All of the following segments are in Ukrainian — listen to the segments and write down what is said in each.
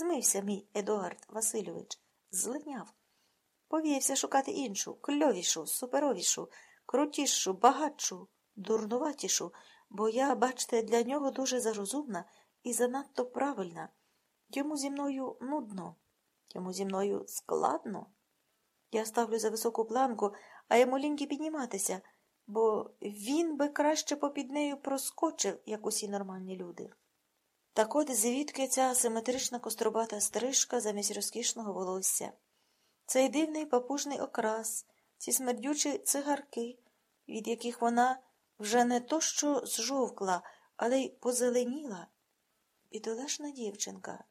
Змився мій Едуард Васильович, злиняв. Повіявся шукати іншу, кльовішу, суперовішу, крутішу, багатшу, дурнуватішу, бо я, бачите, для нього дуже зарозумна і занадто правильна. Йому зі мною нудно, йому зі мною складно. Я ставлю за високу планку, а йому ліньки підніматися, бо він би краще попід нею проскочив, як усі нормальні люди. Так от звідки ця асиметрична кострубата стрижка замість розкішного волосся, цей дивний папужний окрас, ці смердючі цигарки, від яких вона вже не то що зжовкла, але й позеленіла. Бідолашна дівчинка,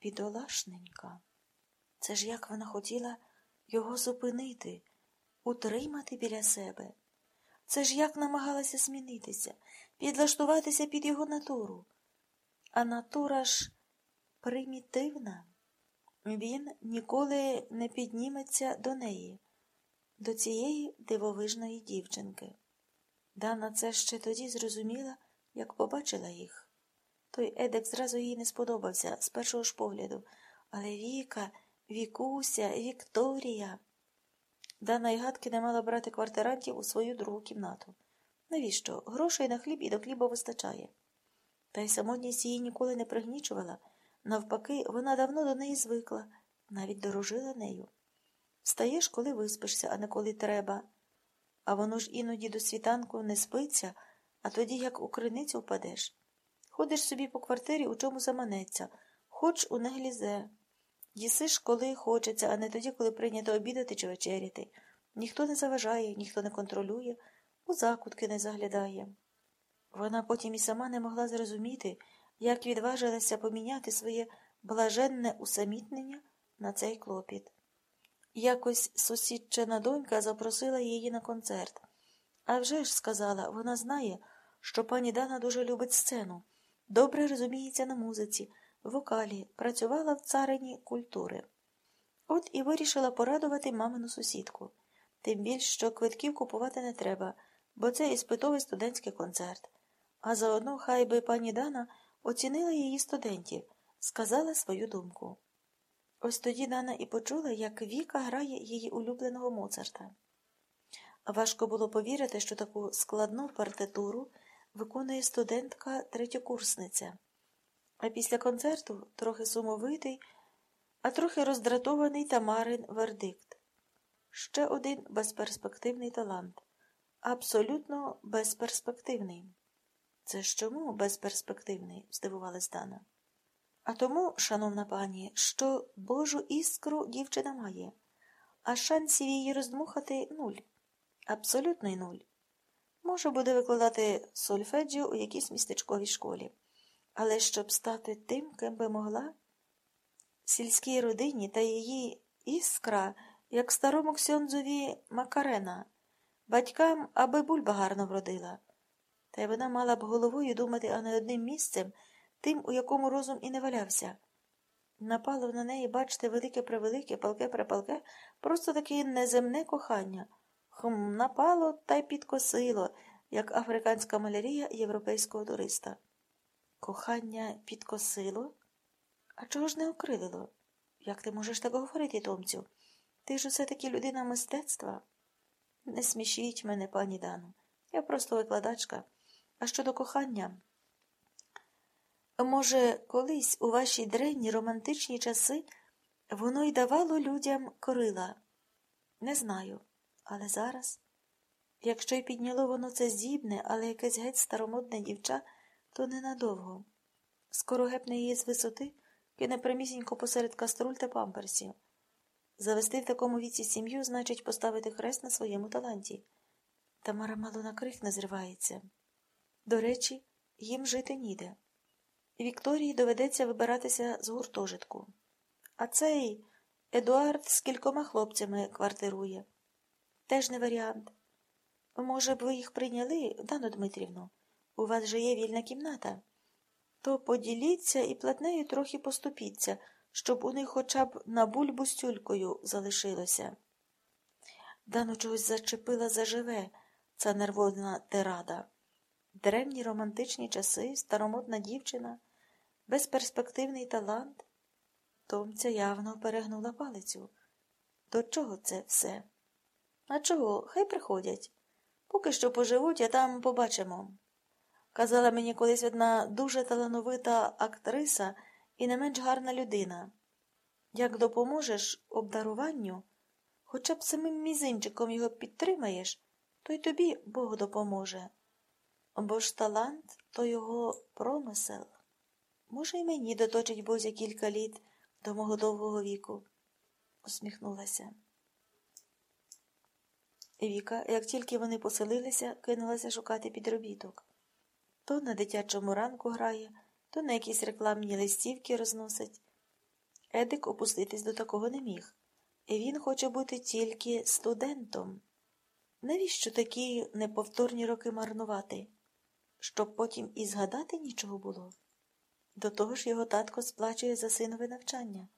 бідолашненька. Це ж як вона хотіла його зупинити, утримати біля себе. Це ж як намагалася змінитися, підлаштуватися під його натуру. А натура ж примітивна. Він ніколи не підніметься до неї, до цієї дивовижної дівчинки. Дана це ще тоді зрозуміла, як побачила їх. Той Едек зразу їй не сподобався з першого ж погляду, але Віка, Вікуся, Вікторія. Дана й гадки не мала брати квартирантів у свою другу кімнату. Навіщо? Грошей на хліб і до хліба вистачає. Та й самотність її ніколи не пригнічувала. Навпаки, вона давно до неї звикла, навіть дорожила нею. Встаєш, коли виспишся, а не коли треба. А воно ж іноді до світанку не спиться, а тоді як у криницю впадеш. Ходиш собі по квартирі, у чому заманеться, хоч у неглізе. Їсиш, коли хочеться, а не тоді, коли прийнято обідати чи вечеряти. Ніхто не заважає, ніхто не контролює, у закутки не заглядає. Вона потім і сама не могла зрозуміти, як відважилася поміняти своє блаженне усамітнення на цей клопіт. Якось сусідчина донька запросила її на концерт. А вже ж, сказала, вона знає, що пані Дана дуже любить сцену, добре розуміється на музиці, вокалі, працювала в царині культури. От і вирішила порадувати мамину сусідку. Тим більш, що квитків купувати не треба, бо це іспитовий студентський концерт. А заодно хай би пані Дана оцінила її студентів, сказала свою думку. Ось тоді Дана і почула, як Віка грає її улюбленого Моцарта. Важко було повірити, що таку складну партитуру виконує студентка третьокурсниця. А після концерту трохи сумовитий, а трохи роздратований Тамарин вердикт. Ще один безперспективний талант. Абсолютно безперспективний. Це ж чому безперспективний? здивувалась Дана. А тому, шановна пані, що Божу іскру дівчина має, а шансів її роздмухати нуль. Абсолютний нуль. Може, буде викладати сольфеджіо у якійсь містечковій школі. Але щоб стати тим, ким би могла, сільській родині та її іскра, як старому ксьонзові Макарена, батькам, аби бульба гарно вродила. Та й вона мала б головою думати, а не одним місцем, тим, у якому розум і не валявся. Напало на неї, бачите, велике превелике, палке препалке, просто таке неземне кохання. Хм, напало та й підкосило, як африканська малярія європейського туриста. Кохання підкосило? А чого ж не окрилило? Як ти можеш так говорити, Томцю? Ти ж усе таки людина мистецтва. Не смішіть мене, пані Дану. Я просто викладачка. А щодо кохання, може, колись у ваші древні романтичні часи воно й давало людям корила? Не знаю, але зараз, якщо й підняло воно це здібне, але якесь геть старомодне дівча, то ненадовго. Скоро гепне її з висоти, кине прямісінько посеред каструль та памперсів. Завести в такому віці сім'ю значить поставити хрест на своєму таланті. Тамара мало на крик не зривається. До речі, їм жити ніде. Вікторії доведеться вибиратися з гуртожитку. А цей Едуард з кількома хлопцями квартирує. Теж не варіант. Може б, ви їх прийняли, Дану Дмитрівну? У вас же є вільна кімната. То поділіться і платнею трохи поступіться, щоб у них хоча б на бульбу з тюлькою залишилося. Дану чогось зачепила заживе ця нервозна тирада. Древні романтичні часи, старомодна дівчина, безперспективний талант. Томця явно перегнула палицю. До чого це все? А чого? Хай приходять. Поки що поживуть, а там побачимо. Казала мені колись одна дуже талановита актриса і не менш гарна людина. Як допоможеш обдаруванню, хоча б самим мізинчиком його підтримаєш, то й тобі Бог допоможе. Бо ж талант то його промисел. Може, й мені доточить Бозя кілька літ до мого довгого віку, усміхнулася. Віка, як тільки вони поселилися, кинулася шукати підробіток. То на дитячому ранку грає, то на якісь рекламні листівки розносить. Едик опуститись до такого не міг. І він хоче бути тільки студентом. Навіщо такі неповторні роки марнувати? Щоб потім і згадати нічого було. До того ж його татко сплачує за синове навчання.